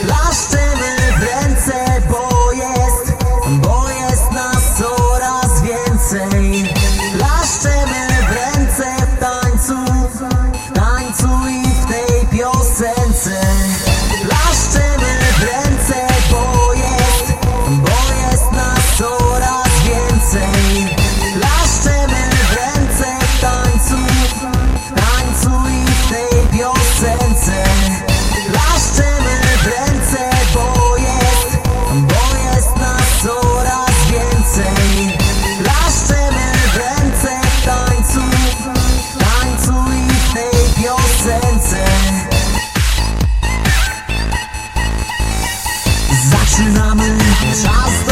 Last Czas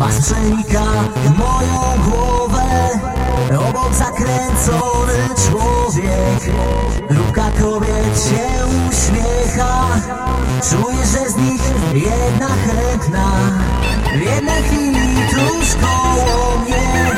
Mastrzelnika moją głowę. Obok zakręcony człowiek. Luka kobiet się uśmiecha. Czuję, że z nich jedna chętna W jednej chwili tuż koło mnie.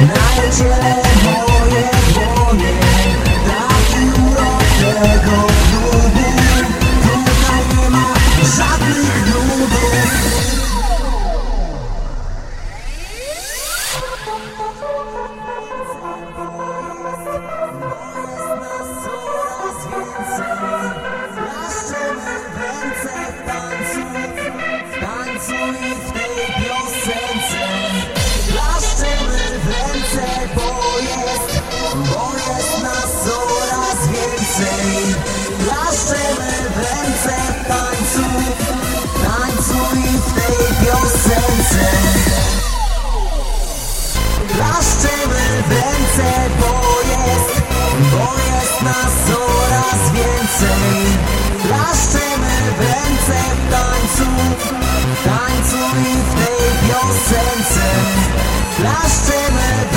And I nas coraz więcej. Laszczymy w ręce w tańcu Tańcuj w tej piosence. Laszczymy